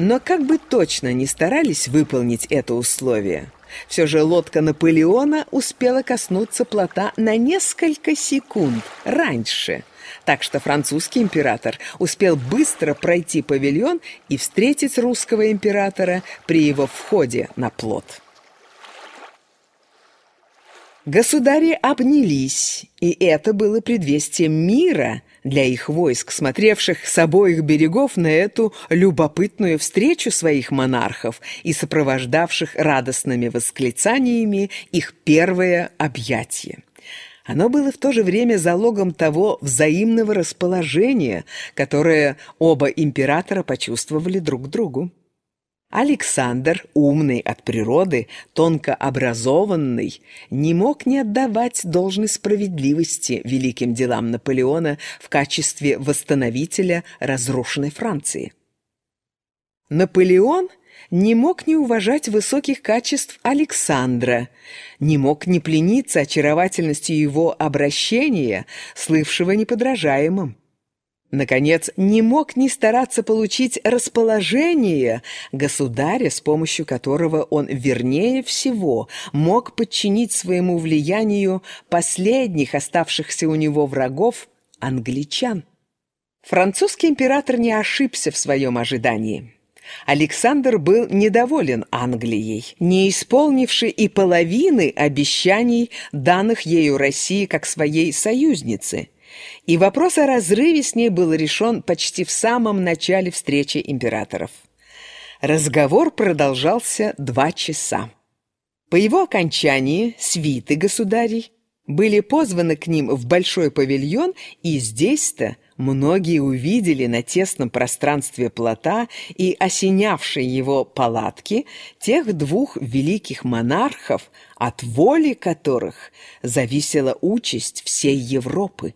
Но как бы точно не старались выполнить это условие, все же лодка Наполеона успела коснуться плота на несколько секунд раньше, так что французский император успел быстро пройти павильон и встретить русского императора при его входе на плот. Государи обнялись, и это было предвестием мира для их войск, смотревших с обоих берегов на эту любопытную встречу своих монархов и сопровождавших радостными восклицаниями их первое объятие. Оно было в то же время залогом того взаимного расположения, которое оба императора почувствовали друг другу. Александр, умный от природы, тонко образованный, не мог не отдавать должной справедливости великим делам Наполеона в качестве восстановителя разрушенной Франции. Наполеон не мог не уважать высоких качеств Александра, не мог не плениться очаровательностью его обращения, слывшего неподражаемым. Наконец, не мог не стараться получить расположение государя, с помощью которого он, вернее всего, мог подчинить своему влиянию последних оставшихся у него врагов – англичан. Французский император не ошибся в своем ожидании. Александр был недоволен Англией, не исполнивший и половины обещаний, данных ею России как своей союзнице – и вопрос о разрыве с ней был решен почти в самом начале встречи императоров. Разговор продолжался два часа. По его окончании свиты государей были позваны к ним в большой павильон, и здесь-то многие увидели на тесном пространстве плота и осенявшей его палатки тех двух великих монархов, от воли которых зависела участь всей Европы.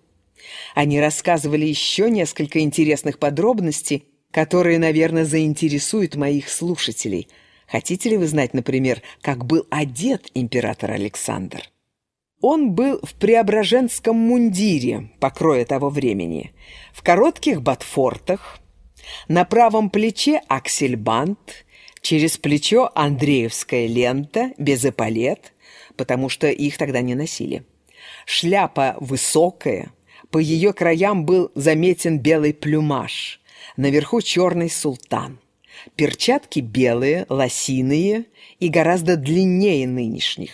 Они рассказывали еще несколько интересных подробностей, которые, наверное, заинтересуют моих слушателей. Хотите ли вы знать, например, как был одет император Александр? Он был в преображенском мундире, покроя того времени, в коротких ботфортах, на правом плече аксельбант, через плечо Андреевская лента, без эполет, потому что их тогда не носили. Шляпа высокая, по ее краям был заметен белый плюмаж, наверху черный султан. Перчатки белые, лосиные и гораздо длиннее нынешних.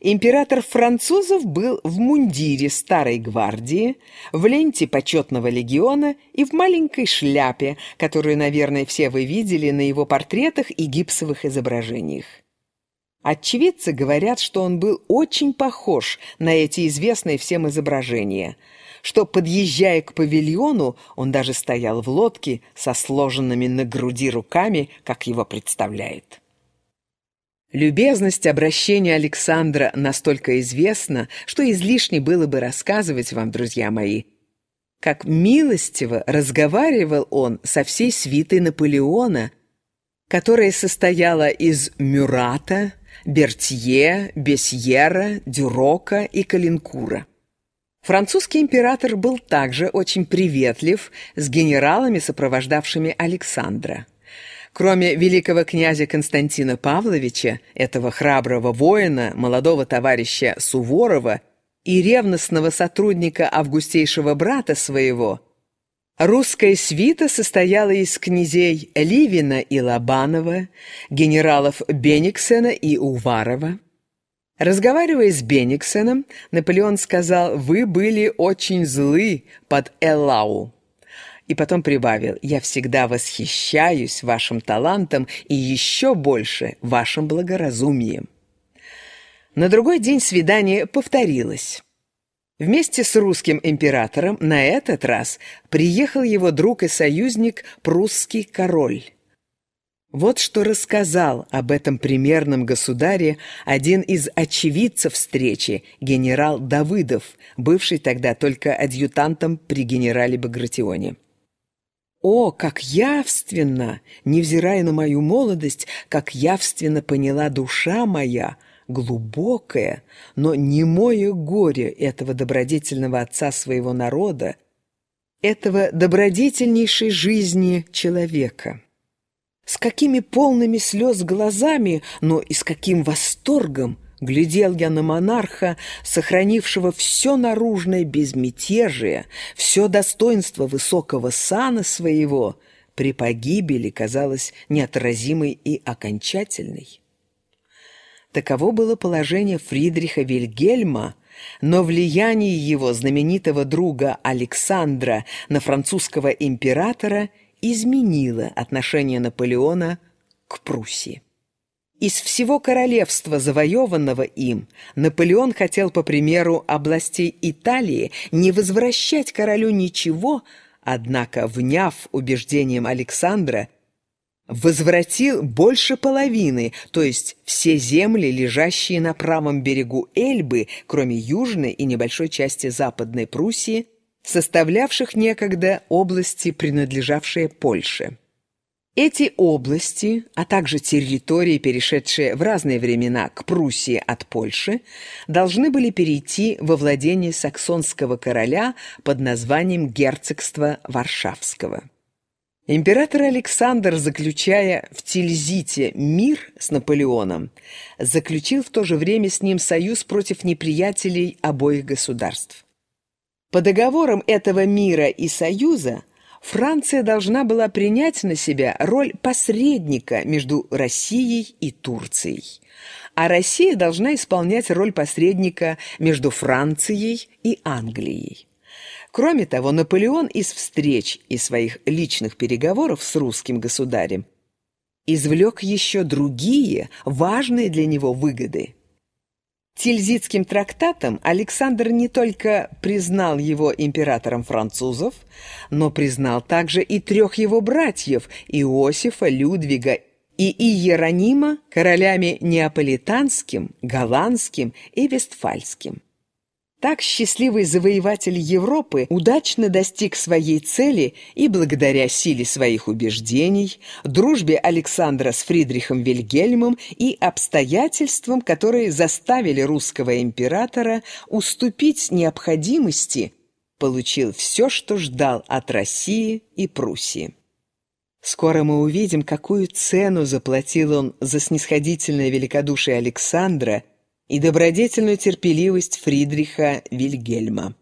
Император французов был в мундире старой гвардии, в ленте почетного легиона и в маленькой шляпе, которую, наверное, все вы видели на его портретах и гипсовых изображениях. Очевидцы говорят, что он был очень похож на эти известные всем изображения – что, подъезжая к павильону, он даже стоял в лодке со сложенными на груди руками, как его представляет. Любезность обращения Александра настолько известна, что излишне было бы рассказывать вам, друзья мои, как милостиво разговаривал он со всей свитой Наполеона, которая состояла из Мюрата, Бертье, Бесьера, Дюрока и Калинкура. Французский император был также очень приветлив с генералами, сопровождавшими Александра. Кроме великого князя Константина Павловича, этого храброго воина, молодого товарища Суворова и ревностного сотрудника августейшего брата своего, русская свита состояла из князей Ливина и Лобанова, генералов Бениксена и Уварова, Разговаривая с Бениксеном, Наполеон сказал «Вы были очень злы под Эллау». И потом прибавил «Я всегда восхищаюсь вашим талантом и еще больше вашим благоразумием». На другой день свидание повторилось. Вместе с русским императором на этот раз приехал его друг и союзник прусский король. Вот что рассказал об этом примерном государе один из очевидцев встречи, генерал Давыдов, бывший тогда только адъютантом при генерале Багратионе. О, как явственно, невзирая на мою молодость, как явственно поняла душа моя, глубокое, но немое горе этого добродетельного отца своего народа, этого добродетельнейшей жизни человека. С какими полными слез глазами, но и с каким восторгом глядел я на монарха, сохранившего все наружное безмятежие, все достоинство высокого сана своего, при погибели казалось неотразимой и окончательной. Таково было положение Фридриха Вильгельма, но влияние его знаменитого друга Александра на французского императора изменило отношение Наполеона к Пруссии. Из всего королевства, завоеванного им, Наполеон хотел, по примеру областей Италии, не возвращать королю ничего, однако, вняв убеждением Александра, возвратил больше половины, то есть все земли, лежащие на правом берегу Эльбы, кроме южной и небольшой части Западной Пруссии, составлявших некогда области, принадлежавшие Польше. Эти области, а также территории, перешедшие в разные времена к Пруссии от Польши, должны были перейти во владение саксонского короля под названием Герцогства Варшавского. Император Александр, заключая в Тильзите мир с Наполеоном, заключил в то же время с ним союз против неприятелей обоих государств. По договорам этого мира и союза Франция должна была принять на себя роль посредника между Россией и Турцией, а Россия должна исполнять роль посредника между Францией и Англией. Кроме того, Наполеон из встреч и своих личных переговоров с русским государем извлек еще другие, важные для него выгоды. Тильзитским трактатом Александр не только признал его императором французов, но признал также и трех его братьев – Иосифа, Людвига и Иеронима – королями неаполитанским, голландским и вестфальским. Так счастливый завоеватель Европы удачно достиг своей цели и благодаря силе своих убеждений, дружбе Александра с Фридрихом Вильгельмом и обстоятельствам, которые заставили русского императора уступить необходимости, получил все, что ждал от России и Пруссии. Скоро мы увидим, какую цену заплатил он за снисходительное великодушие Александра – и добродетельную терпеливость Фридриха Вильгельма.